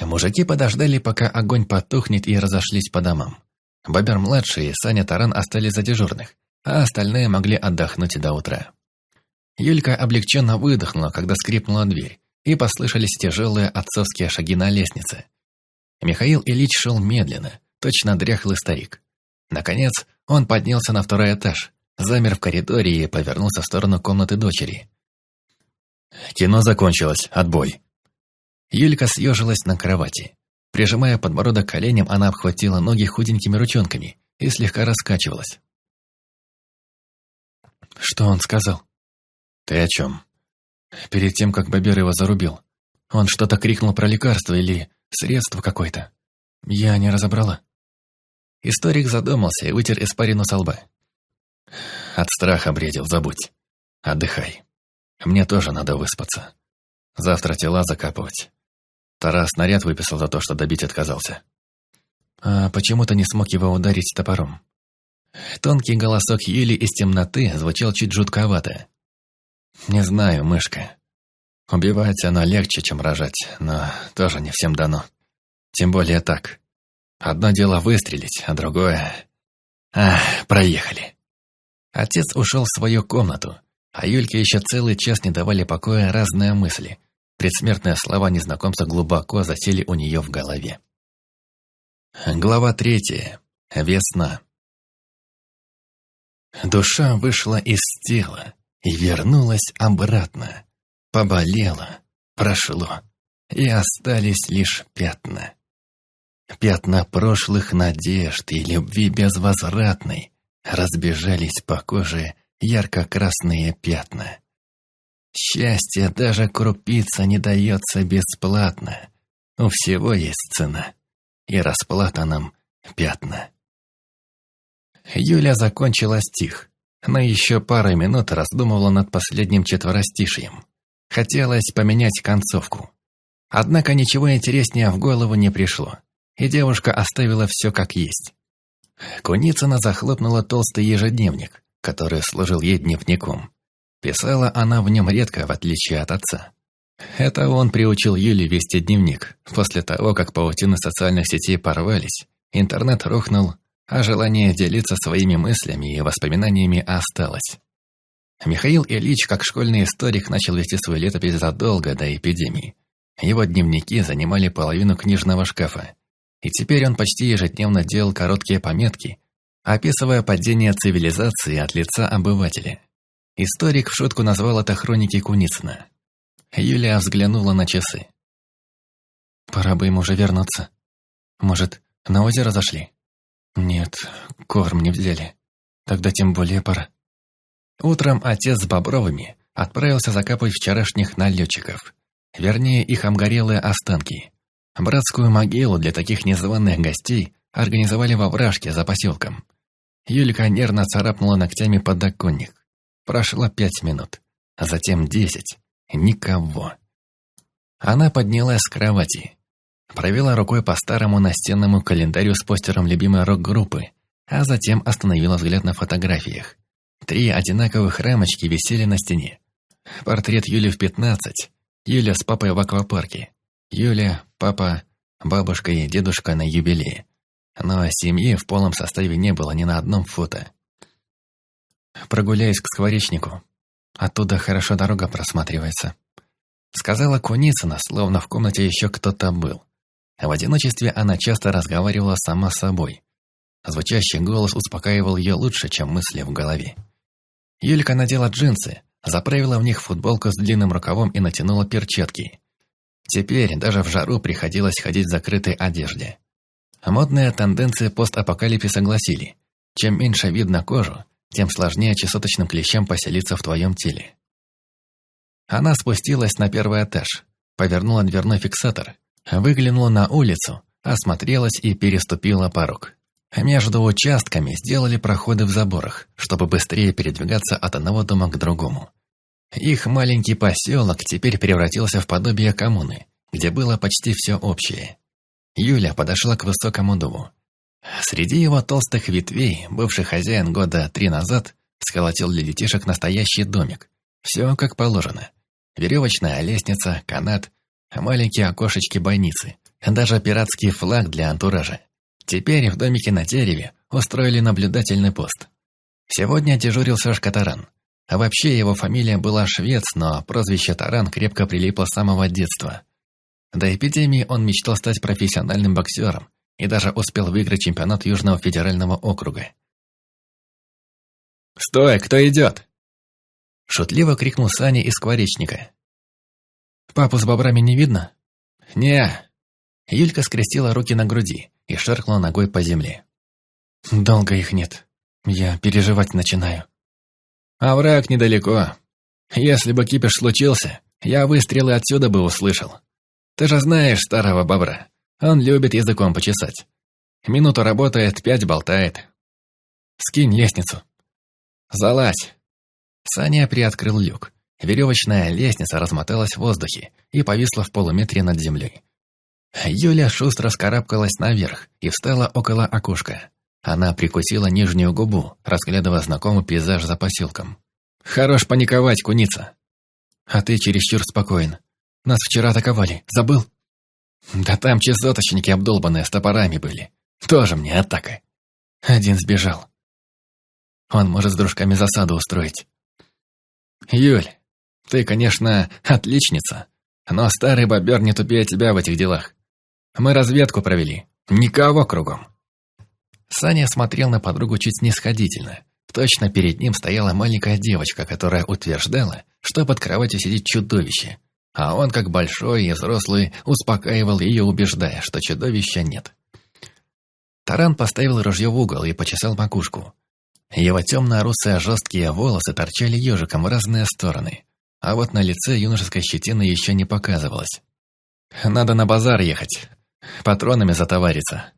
[SPEAKER 1] Мужики подождали, пока огонь потухнет и разошлись по домам. Бобер-младший и Саня Таран остались за дежурных, а остальные могли отдохнуть до утра. Юлька облегченно выдохнула, когда скрипнула дверь, и послышались тяжелые отцовские шаги на лестнице. Михаил Ильич шел медленно, точно дряхлый старик. Наконец, он поднялся на второй этаж, замер в коридоре и повернулся в сторону комнаты дочери.
[SPEAKER 2] «Кино закончилось, отбой».
[SPEAKER 1] Юлька съежилась на кровати. Прижимая подбородок коленям, она обхватила ноги худенькими ручонками и слегка раскачивалась.
[SPEAKER 2] «Что он сказал?»
[SPEAKER 1] «Ты о чем?» Перед тем, как Бобер его зарубил. Он что-то крикнул про лекарство или средство какое-то. Я не разобрала. Историк задумался и вытер испарину со лба. От страха бредил, забудь. Отдыхай. Мне тоже надо выспаться. Завтра тела закапывать. Тарас наряд выписал за то, что добить отказался. А почему то не смог его ударить топором? Тонкий голосок Юли из темноты звучал чуть жутковато. «Не знаю, мышка. Убивать оно легче, чем рожать, но тоже не всем дано. Тем более так. Одно дело выстрелить, а другое... Ах, проехали». Отец ушел в свою комнату, а Юльке еще целый час не давали покоя разные мысли. Предсмертные слова незнакомца глубоко засели у нее в голове. Глава третья. Весна. Душа вышла из тела и вернулась обратно. Поболела, прошло, и остались лишь пятна. Пятна прошлых надежд и любви безвозвратной разбежались по коже ярко-красные пятна. Счастье даже крупица не дается бесплатно. У всего есть цена, и расплата нам пятна. Юля закончила стих, но еще пару минут раздумывала над последним четверостишием. Хотелось поменять концовку. Однако ничего интереснее в голову не пришло, и девушка оставила все как есть. Куницына захлопнула толстый ежедневник, который служил ей дневником. Писала она в нем редко, в отличие от отца. Это он приучил Юлю вести дневник. После того, как паутины социальных сетей порвались, интернет рухнул, а желание делиться своими мыслями и воспоминаниями осталось. Михаил Ильич, как школьный историк, начал вести свою летопись задолго до эпидемии. Его дневники занимали половину книжного шкафа. И теперь он почти ежедневно делал короткие пометки, описывая падение цивилизации от лица обывателя. Историк в шутку назвал это хроники Куницына. Юлия взглянула на часы. «Пора бы им уже вернуться. Может, на озеро зашли?» Нет, корм не взяли. Тогда тем более пора. Утром отец с Бобровыми отправился закапывать вчерашних налетчиков. Вернее, их обгорелые останки. Братскую могилу для таких незваных гостей организовали во вражке за поселком. Юлька нервно царапнула ногтями подоконник. Прошло пять минут, а затем десять. Никого. Она поднялась с кровати, Провела рукой по старому настенному календарю с постером любимой рок-группы, а затем остановила взгляд на фотографиях. Три одинаковых рамочки висели на стене. Портрет Юли в пятнадцать, Юля с папой в аквапарке, Юля, папа, бабушка и дедушка на юбилее. Но семьи в полном составе не было ни на одном фото. «Прогуляюсь к скворечнику. Оттуда хорошо дорога просматривается», — сказала Куницына, словно в комнате еще кто-то был. В одиночестве она часто разговаривала сама с собой. Звучащий голос успокаивал ее лучше, чем мысли в голове. Юлька надела джинсы, заправила в них футболку с длинным рукавом и натянула перчатки. Теперь даже в жару приходилось ходить в закрытой одежде. Модные тенденции постапокалипсиса гласили, чем меньше видно кожу, тем сложнее чесоточным клещам поселиться в твоем теле. Она спустилась на первый этаж, повернула дверной фиксатор Выглянула на улицу, осмотрелась и переступила порог. Между участками сделали проходы в заборах, чтобы быстрее передвигаться от одного дома к другому. Их маленький поселок теперь превратился в подобие коммуны, где было почти все общее. Юля подошла к высокому дубу. Среди его толстых ветвей бывший хозяин года три назад сколотил для детишек настоящий домик. Все как положено. Веревочная лестница, канат, маленькие окошечки бойницы, даже пиратский флаг для антуража. Теперь в домике на дереве устроили наблюдательный пост. Сегодня дежурил Сашка Таран. А вообще его фамилия была Швец, но прозвище Таран крепко прилипло с самого детства. До эпидемии он мечтал стать профессиональным боксером и даже успел выиграть чемпионат Южного федерального округа. «Стой, кто идет?» Шутливо крикнул Саня из скворечника. «Папу с бобрами не видно?» «Не». Юлька скрестила руки на груди и шаркнула ногой по земле. «Долго их нет. Я переживать начинаю». «А враг недалеко. Если бы кипиш случился, я выстрелы отсюда бы услышал. Ты же знаешь старого бобра. Он любит языком почесать. Минуту работает, пять болтает. Скинь лестницу. Залазь. Саня приоткрыл люк. Веревочная лестница размоталась в воздухе и повисла в полуметре над землей. Юля шустро скарабкалась наверх и встала около окошка. Она прикусила нижнюю губу, разглядывая знакомый пейзаж за поселком. «Хорош паниковать, куница!» «А ты чересчур спокоен. Нас вчера атаковали. Забыл?» «Да там чесоточники обдолбанные с топорами были. Тоже мне атака. Один сбежал. Он может с дружками засаду устроить. Юль, ты, конечно, отличница, но старый бобер не тупее тебя в этих делах. Мы разведку провели. Никого кругом. Саня смотрел на подругу чуть снисходительно. Точно перед ним стояла маленькая девочка, которая утверждала, что под кроватью сидит чудовище. А он, как большой и взрослый, успокаивал ее, убеждая, что чудовища нет. Таран поставил ружье в угол и почесал макушку. Его темно-русые жесткие волосы торчали ежиком в разные стороны, а вот на лице юношеской щетины еще не показывалось. «Надо на базар ехать, патронами затовариться».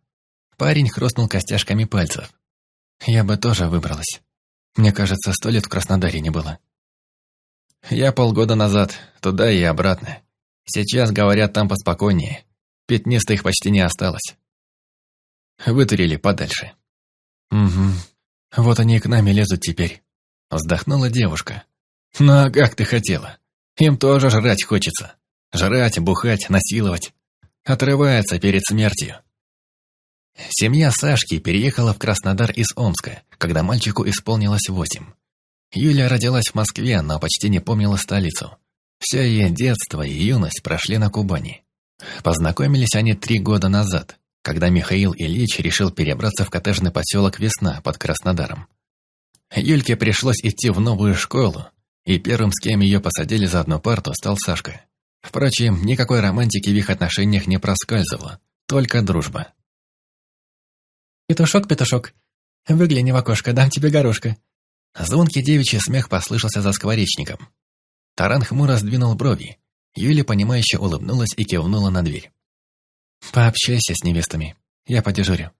[SPEAKER 1] Парень хрустнул костяшками пальцев. «Я бы тоже выбралась. Мне кажется, сто лет в Краснодаре не было». «Я полгода назад, туда и обратно. Сейчас, говорят, там поспокойнее. Пятнистых почти не осталось. Вытурили подальше». «Угу», вот они и к нами лезут теперь. Вздохнула девушка. Ну а как ты хотела? Им тоже жрать хочется. Жрать, бухать, насиловать. Отрывается перед смертью. Семья Сашки переехала в Краснодар из Омска, когда мальчику исполнилось восемь. Юля родилась в Москве, но почти не помнила столицу. Все ее детство и юность прошли на Кубани. Познакомились они три года назад, когда Михаил Ильич решил перебраться в коттеджный поселок Весна под Краснодаром. Юльке пришлось идти в новую школу, и первым, с кем ее посадили за одну парту, стал Сашка. Впрочем, никакой романтики в их отношениях не проскальзывало, только дружба.
[SPEAKER 4] «Петушок, петушок, выгляни в окошко, дам тебе горошка».
[SPEAKER 1] Звонкий девичий смех послышался за скворечником. Таран хмуро сдвинул брови. Юля, понимающе улыбнулась и кивнула на дверь. Пообщайся с невестами. Я подежурю.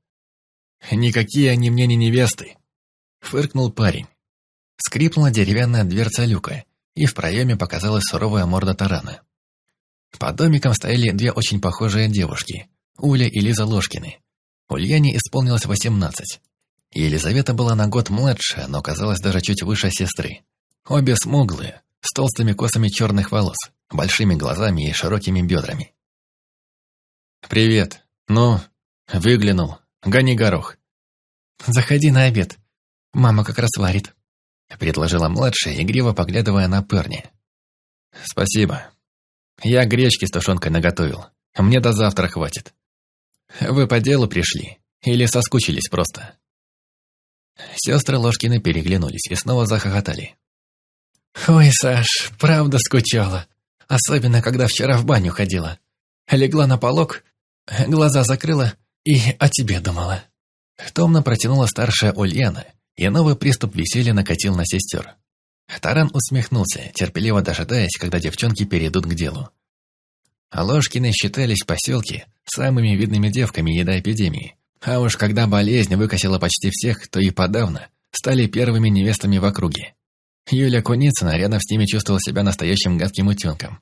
[SPEAKER 1] Никакие они мне не невесты. Фыркнул парень. Скрипнула деревянная дверца люка, и в проеме показалась суровая морда тарана. Под домиком стояли две очень похожие девушки, Уля и Лиза Ложкины. Ульяне исполнилось восемнадцать. Елизавета была на год младше, но казалась даже чуть выше сестры. Обе смуглые, с толстыми косами черных волос, большими глазами и широкими бедрами. «Привет. Ну, выглянул. Гони горох».
[SPEAKER 4] «Заходи на обед. Мама как раз варит», —
[SPEAKER 1] предложила младшая, игриво поглядывая на парня. «Спасибо. Я гречки с тушенкой наготовил. Мне до завтра хватит. Вы по делу пришли? Или соскучились просто?» Сестры Ложкины переглянулись и снова захохотали.
[SPEAKER 4] «Ой, Саш, правда скучала. Особенно, когда вчера в баню ходила. Легла на полок, Глаза закрыла и о тебе думала.
[SPEAKER 1] Томно протянула старшая Ульяна, и новый приступ веселья накатил на сестер. Таран усмехнулся, терпеливо дожидаясь, когда девчонки перейдут к делу. Ложкины считались в поселке самыми видными девками еда эпидемии. А уж когда болезнь выкосила почти всех, то и подавно стали первыми невестами в округе. Юля Куницына рядом с ними чувствовала себя настоящим гадким утенком.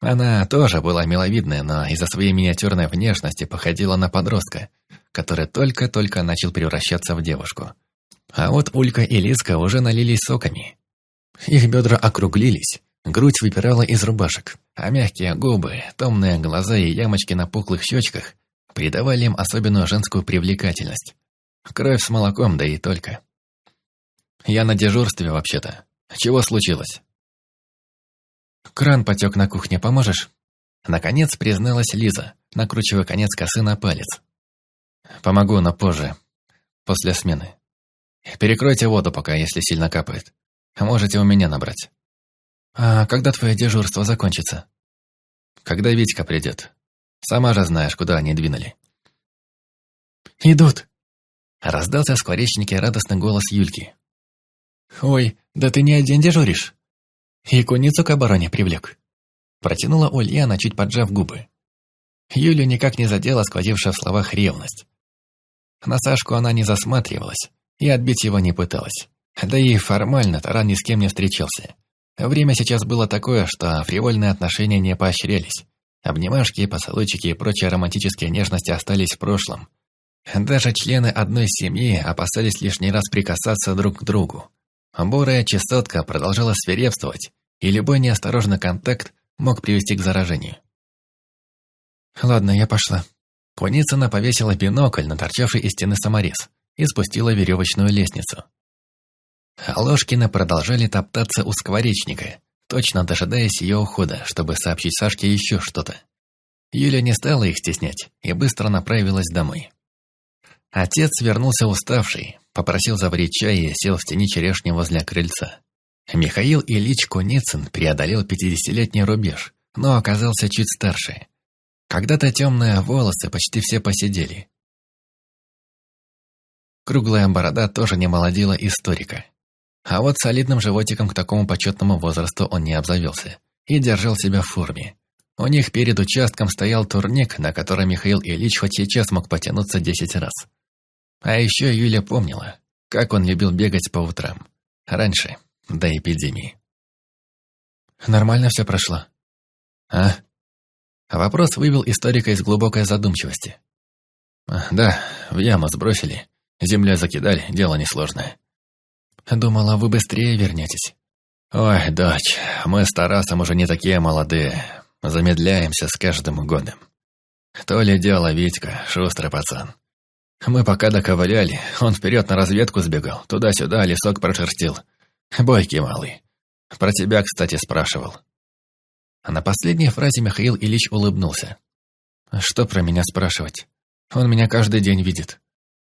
[SPEAKER 1] Она тоже была миловидная, но из-за своей миниатюрной внешности походила на подростка, который только-только начал превращаться в девушку. А вот Улька и Лизка уже налились соками. Их бедра округлились, грудь выпирала из рубашек, а мягкие губы, томные глаза и ямочки на пухлых щечках придавали им особенную женскую привлекательность. Кровь с молоком, да и только. «Я на дежурстве, вообще-то. Чего случилось?» «Кран потек на кухне, поможешь?» Наконец призналась Лиза, накручивая конец косы на палец. «Помогу, но позже. После смены. Перекройте воду пока, если сильно капает. Можете у меня набрать». «А когда твое дежурство закончится?» «Когда Витька придет. Сама же знаешь, куда они двинули».
[SPEAKER 4] «Идут!»
[SPEAKER 1] Раздался в скворечнике радостный голос Юльки.
[SPEAKER 4] «Ой, да ты не один дежуришь!» И куницу к обороне привлек. Протянула Ульяна, чуть поджав губы. Юлю никак не задела сквозившая в словах ревность. На Сашку она не засматривалась и отбить его не пыталась. Да и формально Таран ни с кем не встречался. Время сейчас было такое, что фривольные отношения не поощрялись. Обнимашки, поцелуйчики и прочие романтические нежности остались в прошлом. Даже члены одной семьи опасались лишний раз прикасаться друг к другу. Бурая частотка продолжала свирепствовать, и любой неосторожный контакт мог привести к заражению. «Ладно, я пошла». Куницына повесила бинокль на торчавший из стены саморез и спустила веревочную лестницу. Ложкины продолжали топтаться у скворечника, точно дожидаясь ее ухода, чтобы сообщить Сашке еще что-то. Юля не стала их стеснять и быстро направилась домой. Отец вернулся уставший, попросил заварить чай и сел в тени черешни возле крыльца. Михаил Ильич Куницын преодолел пятидесятилетний рубеж, но оказался чуть старше. Когда-то темные волосы почти все посидели. Круглая борода тоже не молодила историка. А вот солидным животиком к такому почетному возрасту он не обзавелся и держал себя в форме. У них перед участком стоял турник, на который Михаил Ильич хоть сейчас мог потянуться десять раз. А еще Юля помнила, как он любил бегать по утрам. Раньше, до эпидемии. Нормально все прошло. А? Вопрос вывел историка из глубокой задумчивости. Да, в яму сбросили. Земля закидали, дело несложное. Думала, вы быстрее вернетесь. Ой, дочь, мы с Тарасом уже не такие молодые. Замедляемся с каждым годом. То ли дело Витька, шустрый пацан. Мы пока доковыляли, он вперед на разведку сбегал, туда-сюда лесок прошерстил. Бойкий малый. Про тебя, кстати, спрашивал. А на последней фразе Михаил Ильич улыбнулся. Что про меня спрашивать? Он меня каждый день видит.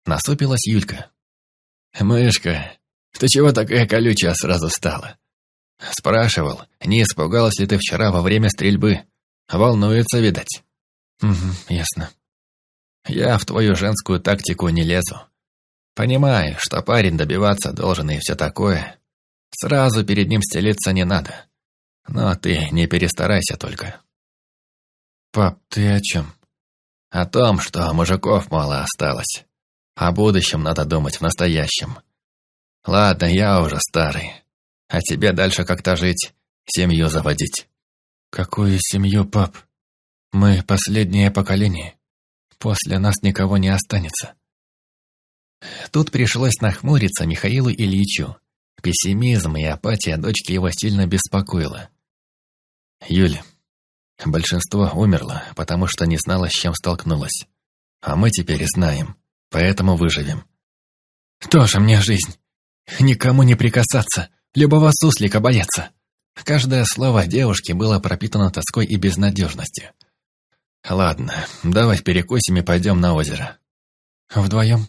[SPEAKER 4] Насупилась Юлька. Мышка, ты чего такая колючая сразу стала? Спрашивал, не испугалась ли ты вчера во время стрельбы? Волнуется, видать. Угу, ясно. Я в твою женскую тактику не лезу. Понимаю, что парень добиваться должен и все такое. Сразу перед ним стелиться не надо. Но ты не перестарайся только. Пап, ты о чем? О том, что мужиков мало осталось. О будущем надо думать в настоящем. Ладно, я уже старый. А тебе дальше как-то жить, семью заводить. Какую семью, пап? Мы последнее поколение. После нас никого не останется. Тут пришлось нахмуриться Михаилу Ильичу. Пессимизм и апатия дочки его сильно беспокоила. Юль, большинство умерло, потому что не знало, с чем столкнулось. А мы теперь знаем, поэтому выживем. Тоже мне жизнь. Никому не прикасаться, любого суслика бояться. Каждое слово девушки было пропитано тоской и безнадежностью. «Ладно, давай перекусим и пойдем на озеро». «Вдвоем?»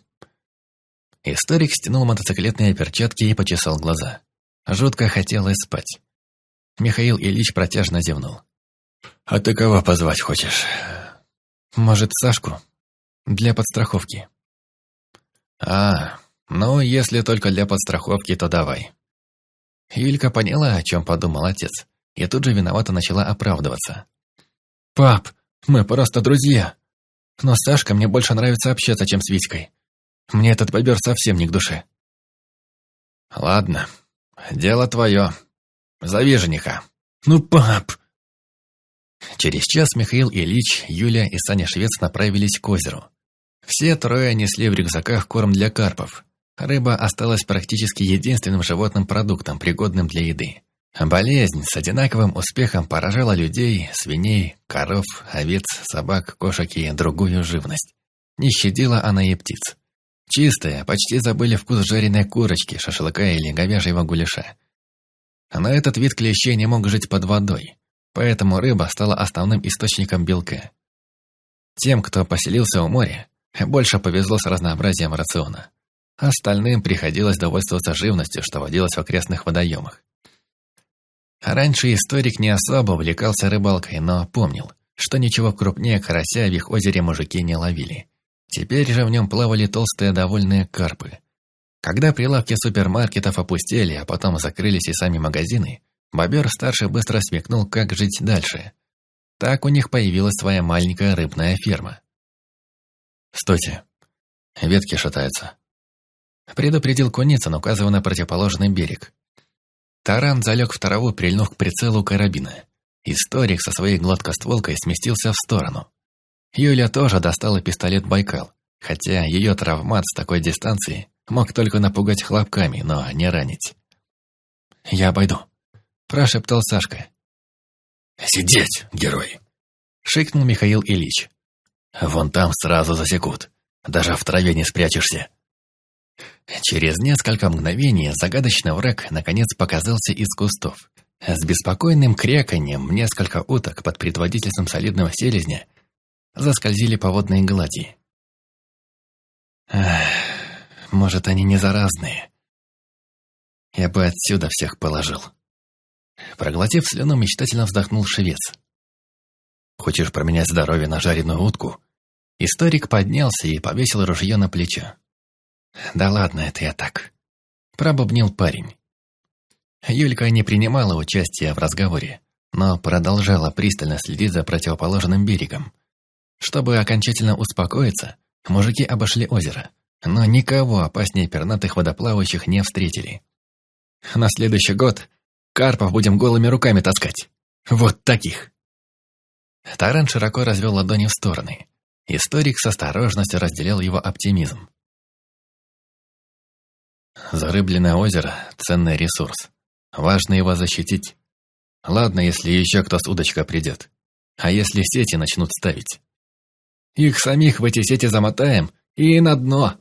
[SPEAKER 4] Историк стянул мотоциклетные перчатки и почесал глаза. Жутко хотелось спать. Михаил Ильич протяжно зевнул. «А ты кого позвать хочешь?» «Может, Сашку? Для подстраховки». «А, ну, если только для подстраховки, то давай». Юлька поняла, о чем подумал отец, и тут же виновато начала оправдываться. «Пап, мы просто друзья. Но с Сашкой мне больше нравится общаться, чем с Витькой. Мне этот бобер совсем не к душе. Ладно, дело твое. Зови жениха. Ну, пап! Через час Михаил Ильич, Юля и Саня Швец направились к озеру. Все трое несли в рюкзаках корм для карпов. Рыба осталась практически единственным животным продуктом, пригодным для еды. Болезнь с одинаковым успехом поражала людей, свиней, коров, овец, собак, кошек и другую живность. Не щадила она и птиц. Чистые, почти забыли вкус жареной курочки, шашлыка или говяжьего гуляша. Но этот вид клещей не мог жить под водой, поэтому рыба стала основным источником белка. Тем, кто поселился у моря, больше повезло с разнообразием рациона. Остальным приходилось довольствоваться живностью, что водилось в окрестных водоемах. Раньше историк не особо увлекался рыбалкой, но помнил, что ничего крупнее карася в их озере мужики не ловили. Теперь же в нем плавали толстые довольные карпы. Когда прилавки супермаркетов опустели, а потом закрылись и сами магазины, Бобер-старший быстро смекнул, как жить дальше. Так у них появилась своя маленькая рыбная ферма.
[SPEAKER 1] «Стойте. Ветки шатаются», —
[SPEAKER 4] предупредил Куницын, указывая на противоположный берег. Таран залег в траву, прильнув к прицелу карабина. Историк со своей гладкостволкой сместился в сторону. Юля тоже достала пистолет «Байкал», хотя ее травмат с такой дистанции мог только напугать хлопками, но не ранить. «Я обойду», – прошептал Сашка.
[SPEAKER 2] «Сидеть, герой!»
[SPEAKER 4] – шикнул Михаил Ильич.
[SPEAKER 2] «Вон там сразу засекут, даже в траве не спрячешься».
[SPEAKER 4] Через несколько мгновений загадочный враг наконец показался из кустов. С беспокойным кряканьем несколько уток под предводительством солидного селезня заскользили по водной глади. Эх, может, они не заразные. Я бы отсюда всех положил. Проглотив слюну, мечтательно вздохнул шевец. Хочешь променять здоровье на жареную утку? Историк поднялся и повесил ружье на плечо. Да ладно, это я так. Пробубнил парень. Юлька не принимала участия в разговоре, но продолжала пристально следить за противоположным берегом. Чтобы окончательно успокоиться, мужики обошли озеро, но никого опаснее пернатых водоплавающих не встретили. На следующий год карпов будем голыми руками таскать. Вот таких. Таран широко развел ладони в стороны. Историк с осторожностью разделял его оптимизм. Зарыбленное озеро – ценный ресурс. Важно его защитить. Ладно, если еще кто с удочка придет. А если сети начнут ставить? Их самих в эти сети замотаем и на дно.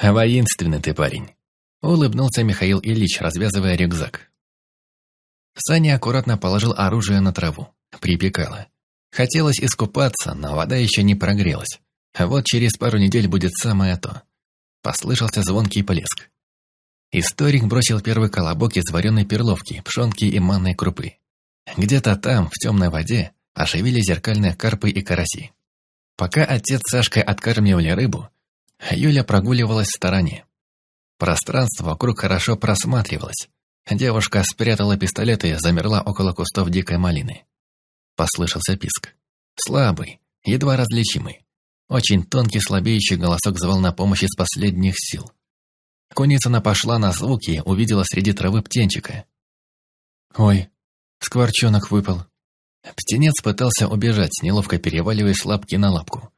[SPEAKER 4] Воинственный ты парень. Улыбнулся Михаил Ильич, развязывая рюкзак. Саня аккуратно положил оружие на траву. Припекало. Хотелось искупаться, но вода еще не прогрелась. Вот через пару недель будет самое то. Послышался звонкий плеск. Историк бросил первый колобок из вареной перловки, пшенки и манной крупы. Где-то там, в темной воде, оживили зеркальные карпы и караси. Пока отец с Сашкой откармливали рыбу, Юля прогуливалась в стороне. Пространство вокруг хорошо просматривалось. Девушка спрятала пистолет и замерла около кустов дикой малины. Послышался писк. Слабый, едва различимый. Очень тонкий слабеющий голосок звал на помощь из последних сил. Куницына пошла на звуки увидела среди травы птенчика. «Ой, скворчонок выпал». Птенец пытался убежать, неловко переваливаясь лапки на лапку.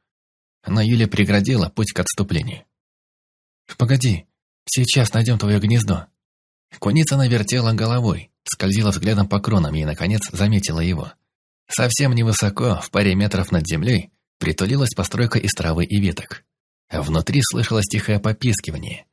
[SPEAKER 4] Но Юля преградила путь к отступлению. «Погоди, сейчас найдем твое гнездо». Куницына вертела головой, скользила взглядом по кронам и, наконец, заметила его. Совсем невысоко, в паре метров над землей, притулилась постройка из травы и веток. Внутри слышалось тихое попискивание,